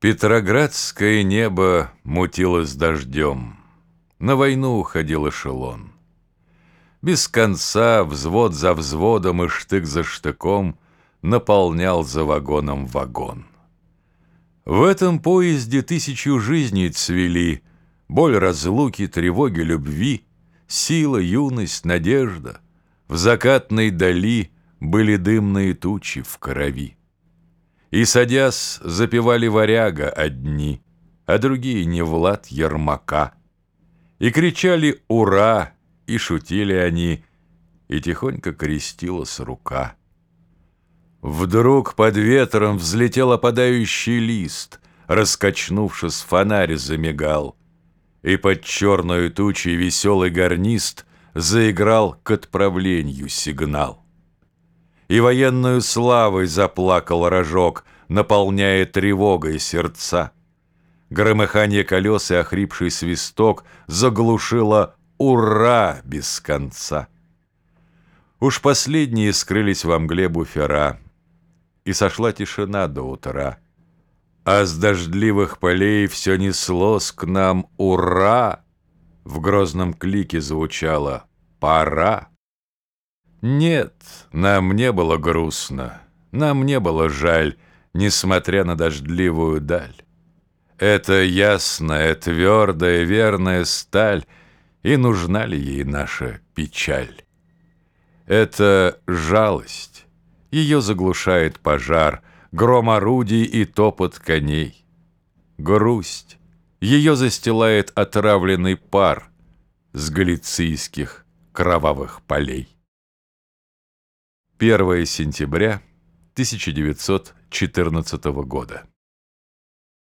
Петроградское небо мутилось дождем. На войну уходил эшелон. Без конца, взвод за взводом и штык за штыком наполнял за вагоном вагон. В этом поезде тысячу жизней цвели, боль разлуки, тревоги любви, сила, юность, надежда. В закатной дали были дымные тучи в крови. И, садясь, запевали варяга одни, А другие не Влад Ермака. И кричали «Ура!» и шутили они, И тихонько крестилась рука. Вдруг под ветром взлетел опадающий лист, Раскачнувшись, фонарь замигал, И под черную тучей веселый гарнист Заиграл к отправлению сигнал и военную славой заплакал рожок, наполняя тревогой сердца. Громыхание колес и охрипший свисток заглушило «Ура!» без конца. Уж последние скрылись во мгле буфера, и сошла тишина до утра. А с дождливых полей все неслось к нам «Ура!» В грозном клике звучало «Пора!» Нет, нам не было грустно, нам не было жаль, несмотря на дождливую даль. Это ясная, твердая, верная сталь, и нужна ли ей наша печаль? Это жалость, ее заглушает пожар, гром орудий и топот коней. Грусть, ее застилает отравленный пар с галицийских кровавых полей. 1 сентября 1914 года.